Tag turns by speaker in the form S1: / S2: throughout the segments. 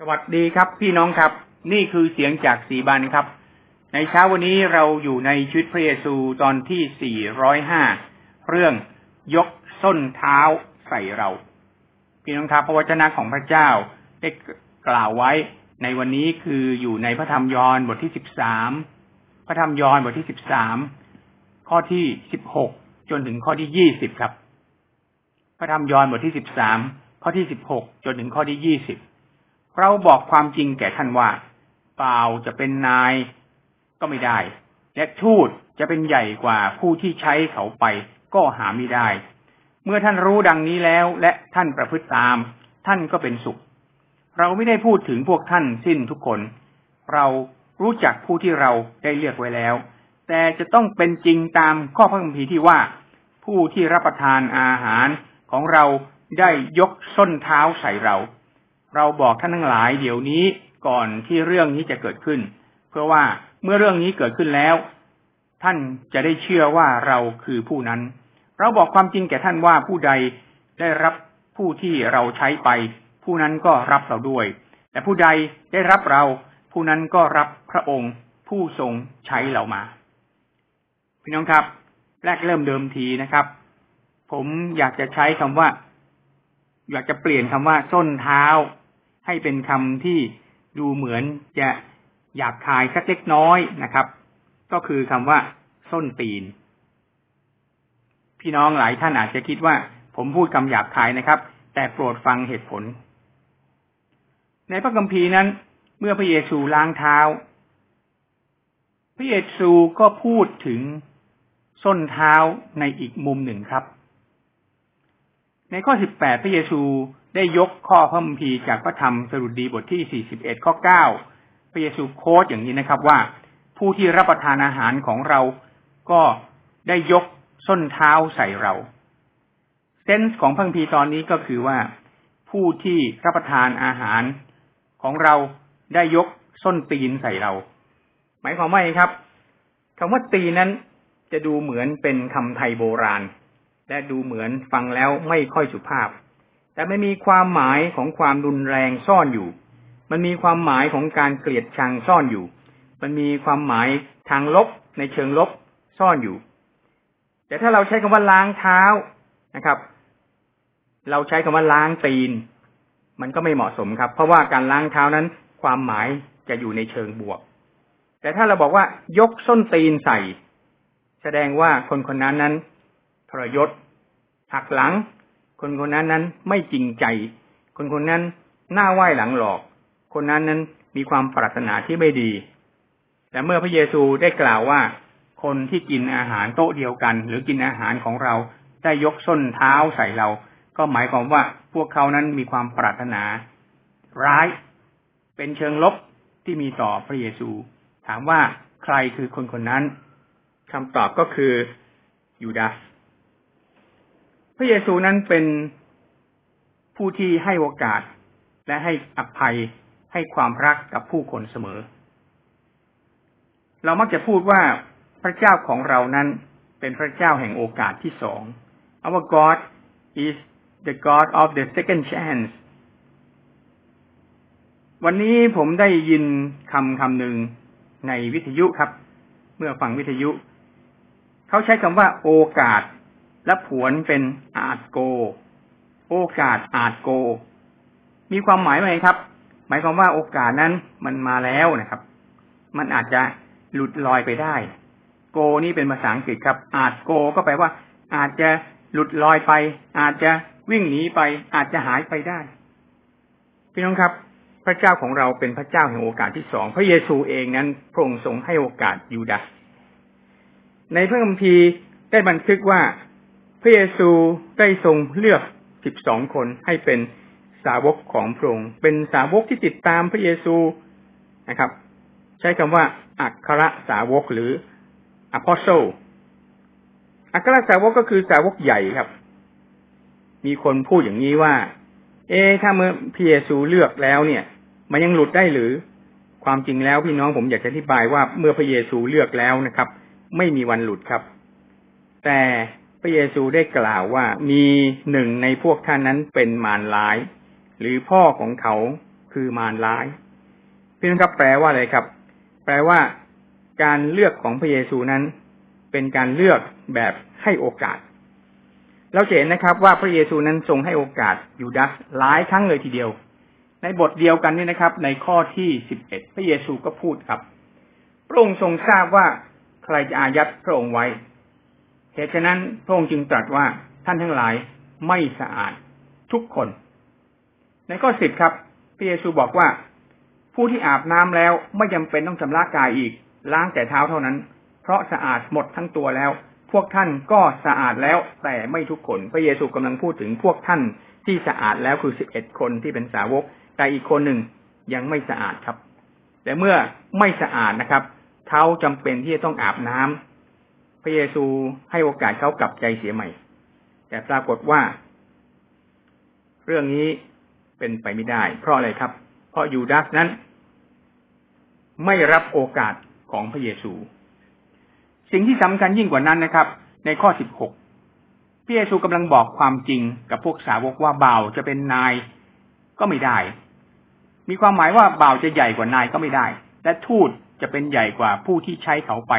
S1: สวัสดีครับพี่น้องครับ นี่คือเสียงจากสีบันครับ ในเช้าวันนี้เราอยู่ในชีวิตพระเยซูตอนที่ 405 เรื่องยกส้นเท้าใส่เรา พี่น้องครับพระวจนะของพระเจ้าได้กล่าวไว้ในวันนี้คืออยู่ในพระธรรมยอห์นบทที่ 13 พระธรรมยอห์นบทที่ 13 ข้อที่ 16 จนถึงข้อที่ 20 ครับ พระธรรมยอห์นบทที่ 13 ข้อที่ 16 จนถึงข้อที่ 20 เราบอกความจริงแก่ท่านว่า เปล่าจะเป็นนายก็ไม่ได้ และทูตจะเป็นใหญ่กว่าผู้ที่ใช้เขาไปก็หาไม่ได้ เมื่อท่านรู้ดังนี้แล้ว และท่านประพฤติตาม ท่านก็เป็นสุข เราไม่ได้พูดถึงพวกท่านสิ้นทุกคน เรารู้จักผู้ที่เราได้เลือกไว้แล้ว แต่จะต้องเป็นจริงตามข้อพระคัมภีร์ที่ว่า ผู้ที่รับประทานอาหารของเราได้ยกส้นเท้าใส่เรา เราบอกท่านทั้งหลายเดี๋ยวนี้ก่อนที่เรื่องนี้จะเกิดขึ้น เพื่อว่าเมื่อเรื่องนี้เกิดขึ้นแล้ว ท่านจะได้เชื่อว่าเราคือผู้นั้น เราบอกความจริงแก่ท่านว่าผู้ใดได้รับผู้ที่เราใช้ไป ผู้นั้นก็รับเราด้วย แต่ผู้ใดได้รับเรา ผู้นั้นก็รับพระองค์ ผู้ทรงใช้เรามาพี่น้องครับ แรกเริ่มเดิมทีนะครับ ผมอยากจะใช้คำว่า อยากจะเปลี่ยนคำว่าส้นเท้า ให้เป็นคำที่ดูเหมือนจะหยาบคายสักเล็กน้อยนะครับ ก็คือคำว่า ส้นตีน พี่น้องหลายท่านอาจจะคิดว่า ผมพูดคำหยาบคายนะครับ แต่โปรดฟังเหตุผล ในพระคัมภีร์นั้น เมื่อพระเยซูล้างเท้า พระเยซูก็พูดถึงส้นเท้าในอีกมุมหนึ่งครับ ในข้อสิบแปดพระเยซูได้ยกข้อพระคัมภีร์จากพระธรรมสรุดีบทที่ 41 ข้อ 9 พระเยซูโค้ดอย่างนี้นะครับว่า ผู้ที่รับประทานอาหารของเราก็ได้ยกส้นเท้าใส่เรา เซนส์ของพระคัมภีร์ตอนนี้ก็คือว่า ผู้ที่รับประทานอาหารของเราได้ยกส้นตีนใส่เรา หมายความว่าไงครับคำว่าตีนั้นจะดูเหมือนเป็นคำไทยโบราณ และดูเหมือนฟังแล้วไม่ค่อยสุภาพ แต่ไม่มีความหมายของความรุนแรงซ่อนอยู่ มันมีความหมายของการเกลียดชังซ่อนอยู่ มันมีความหมายทางลบในเชิงลบซ่อนอยู่ แต่ถ้าเราใช้คำว่าล้างเท้านะครับ เราใช้คำว่าล้างตีน มันก็ไม่เหมาะสมครับ เพราะว่าการล้างเท้านั้น ความหมายจะอยู่ในเชิงบวก แต่ถ้าเราบอกว่ายกส้นตีนใส่ แสดงว่าคนคนนั้นนั้น รยศหักหลัง คนคนนั้นนั้นไม่จริงใจ คนคนนั้นหน้าไหว้หลังหลอก คนนั้นนั้นมีความปรารถนาที่ไม่ดี แต่เมื่อพระเยซูได้กล่าวว่า คนที่กินอาหารโต๊ะเดียวกัน หรือกินอาหารของเราได้ยกส้นเท้าใส่เรา ก็หมายความว่าพวกเขานั้นมีความปรารถนา ร้าย เป็นเชิงลบที่มีต่อพระเยซู ถามว่าใครคือคนคนนั้นคำตอบก็คือยูดาส พระเยซูนั้นเป็นผู้ที่ให้โอกาส และให้อภัยให้ความรักกับผู้คนเสมอ เรามักจะพูดว่าพระเจ้าของเรานั้นเป็นพระเจ้าแห่งโอกาสที่สอง Our God is the God of the second chance วันนี้ผมได้ยินคำคำหนึ่งในวิทยุครับ เมื่อฟังวิทยุ เขาใช้คำว่าโอกาส และผวนเป็นอาจโก โอกาสอาจโก มีความหมายไหมครับ หมายความว่าโอกาสนั้นมันมาแล้วนะครับ มันอาจจะหลุดลอยไปได้ โกนี่เป็นภาษาอังกฤษครับ อาจโกก็แปลว่า อาจจะหลุดลอยไป อาจจะวิ่งหนีไป อาจจะหายไปได้ พี่น้องครับ พระเจ้าของเราเป็นพระเจ้าแห่งโอกาสที่สอง พระเยซูเองนั้นพระองค์ทรงให้โอกาสยูดาในพระคัมภีร์ได้บันทึกว่า ระเยซูได้ทรงเลือกสิบสองคนให้เป็นสาวกของพระองค์ เป็นสาวกที่ติดตามพระเยซูนะครับ ใช้คำว่า อัครสาวกหรือ apostle อัครสาวกก็คือสาวกใหญ่ครับ มีคนพูดอย่างนี้ว่า เอ๊ถ้าเมื่อพระเยซูเลือกแล้วเนี่ย มันยังหลุดได้หรือ ความจริงแล้วพี่น้องผมอยากจะอธิบายว่าเมื่อพระเยซูเลือกแล้วนะครับ ไม่มีวันหลุดครับ แต่ ระเยซูได้กล่าวว่ามีหนึ่งในพวกท่านนั้นเป็นมารร้าย หรือพ่อของเขาคือมารร้ายพี่น้องครับแปลว่าอะไรครับ แปลว่า การเลือกของพระเยซูนั้น เป็นการเลือกแบบให้โอกาส เราเห็นนะครับว่าพระเยซูนั้นทรงให้โอกาสยูดาสหลายครั้งเลยทีเดียว ในบทเดียวกันนี่นะครับ ในข้อที่สิบเอ็ดพระเยซูก็พูดครับพระองค์ทรงทราบว่าใครจะอายัดพระองค์ไว้ เหตุฉะนั้นพระองค์จึงตรัสว่าท่านทั้งหลายไม่สะอาดทุกคน ในข้อสิบครับพระเยซูบอกว่า ผู้ที่อาบน้ำแล้วไม่จาเป็นต้องชำระกายอีก ล้างแต่เท้าเท่านั้น เพราะสะอาดหมดทั้งตัวแล้ว พวกท่านก็สะอาดแล้วแต่ไม่ทุกคน พระเยซูกำลังพูดถึงพวกท่านที่สะอาดแล้วคือสิบเอ็ดคนที่เป็นสาวก แต่อีกคนหนึ่งยังไม่สะอาดครับ แต่เมื่อไม่สะอาดนะครับ เขาจำเป็นที่จะต้องอาบน้ำพ ระเยซูให้โอกาสเขากลับใจเสียใหม่ แต่ปรากฏว่า เรื่องนี้เป็นไปไม่ได้ เพราะอะไรครับ เพราะยูดาสนั้น ไม่รับโอกาสของพระเยซู สิ่งที่สำคัญยิ่งกว่านั้นนะครับ ในข้อสิบหกพระเยซูกำลังบอกความจริงกับพวกสาวกว่าบ่าวจะเป็นนายก็ไม่ได้ มีความหมายว่าบ่าวจะใหญ่กว่านายก็ไม่ได้ และทูตจะเป็นใหญ่กว่าผู้ที่ใช้เขาไป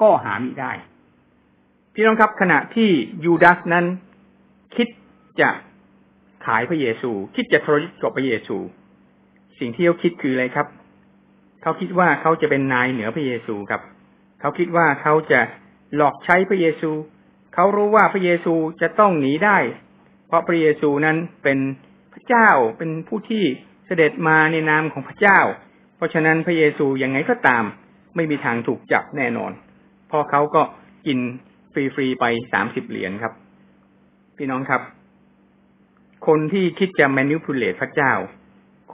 S1: ก็หามิได้ พี่น้องครับขณะที่ยูดาสนั้น คิดจะขายพระเยซู คิดจะทรยศกับพระเยซู สิ่งที่เขาคิดคืออะไรครับ เขาคิดว่าเขาจะเป็นนายเหนือพระเยซูครับ เขาคิดว่าเขาจะหลอกใช้พระเยซู เขารู้ว่าพระเยซูจะต้องหนีได้ เพราะพระเยซูนั้นเป็นพระเจ้าเป็นผู้ที่เสด็จมาในนามของพระเจ้า เพราะฉะนั้นพระเยซูยังไงก็ตาม ไม่มีทางถูกจับแน่นอนพอเขาก็กิน ฟรีๆไปสามสิบเหรียญครับ พี่น้องครับ คนที่คิดจะ manipulate พระเจ้า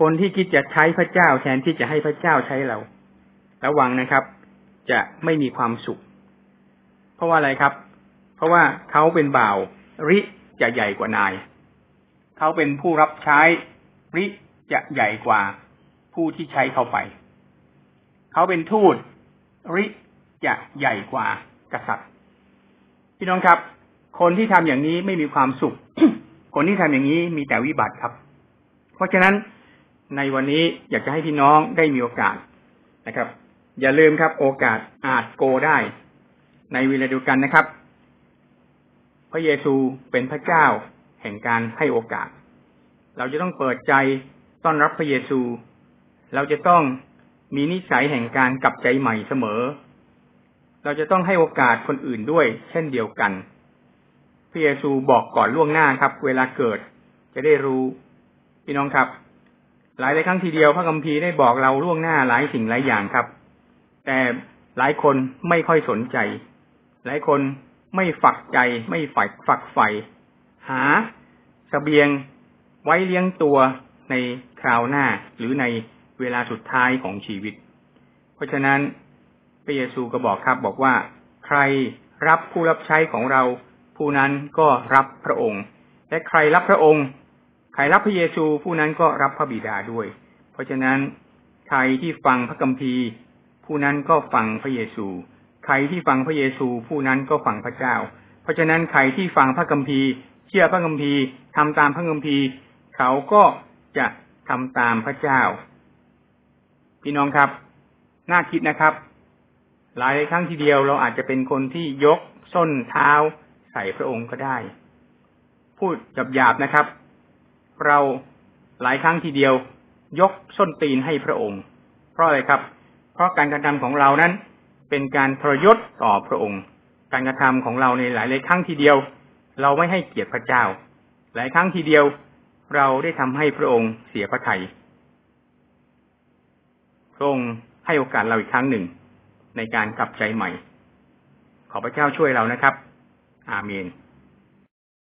S1: คนที่คิดจะใช้พระเจ้าแทนที่จะให้พระเจ้าใช้เรา ระวังนะครับ จะไม่มีความสุข เพราะว่าอะไรครับ เพราะว่าเขาเป็นบ่าว ริจะใหญ่กว่านาย เขาเป็นผู้รับใช้ ริจะใหญ่กว่าผู้ที่ใช้เขาไป เขาเป็นทูตริจะใหญ่กว่ากษัตริย์ พี่น้องครับ คนที่ทำอย่างนี้ไม่มีความสุข คนที่ทำอย่างนี้มีแต่วิบัติครับ เพราะฉะนั้นในวันนี้อยากจะให้พี่น้องได้มีโอกาสนะครับ อย่าลืมครับ โอกาสอาจโกได้ ในเวลาเดียวกันนะครับ พระเยซูเป็นพระเจ้าแห่งการให้โอกาส เราจะต้องเปิดใจต้อนรับพระเยซู เราจะต้องมีนิสัยแห่งการกลับใจใหม่เสมอ เราจะต้องให้โอกาสคนอื่นด้วย เช่นเดียวกัน พระเยซูบอกก่อนล่วงหน้าครับ เวลาเกิด จะได้รู้ พี่น้องครับ หลายหลายครั้งทีเดียวพระคัมภีร์ได้บอกเราล่วงหน้าหลายสิ่งหลายอย่างครับ แต่หลายคนไม่ค่อยสนใจ หลายคนไม่ฝักใจไม่ฝักฝักใฝ่หาสเสบียงไว้เลี้ยงตัวในคราวหน้าหรือในเวลาสุดท้ายของชีวิต เพราะฉะนั้น ระเยซูก็บอกครับบอกว่า ใครรับผู้รับใช้ของเรา ผู้นั้นก็รับพระองค์ และใครรับพระองค์ ใครรับพระเยซูผู้นั้นก็รับพระบิดาด้วย เพราะฉะนั้นใครที่ฟังพระกัมภีร์ ผู้นั้นก็ฟังพระเยซู ใครที่ฟังพระเยซู ผู้นั้นก็ฟังพระเจ้า เพราะฉะนั้นใครที่ฟังพระกัมภีร์ เชื่อพระกัมภีร์ทำตามพระกัมภีร์ เขาก็จะทำตามพระเจ้า พี่น้องครับ น่าคิดนะครับ หลายครั้งทีเดียวเราอาจจะเป็นคนที่ยกส้นเท้าใส่พระองค์ก็ได้ พูดหยาบนะครับ เราหลายครั้งทีเดียวยกส้นตีนให้พระองค์ เพราะอะไรครับ เพราะการกระทำของเรานั้น เป็นการทรยศต่อพระองค์ การกระทำของเราในหลายหลายครั้งทีเดียว เราไม่ให้เกียรติพระเจ้า หลายครั้งทีเดียว เราได้ทำให้พระองค์เสียพระทยัยพระองค์ให้โอกาสเราอีกครั้งหนึ่ง ในการกลับใจใหม่ ขอพระเจ้าช่วยเรานะครับ อาเมน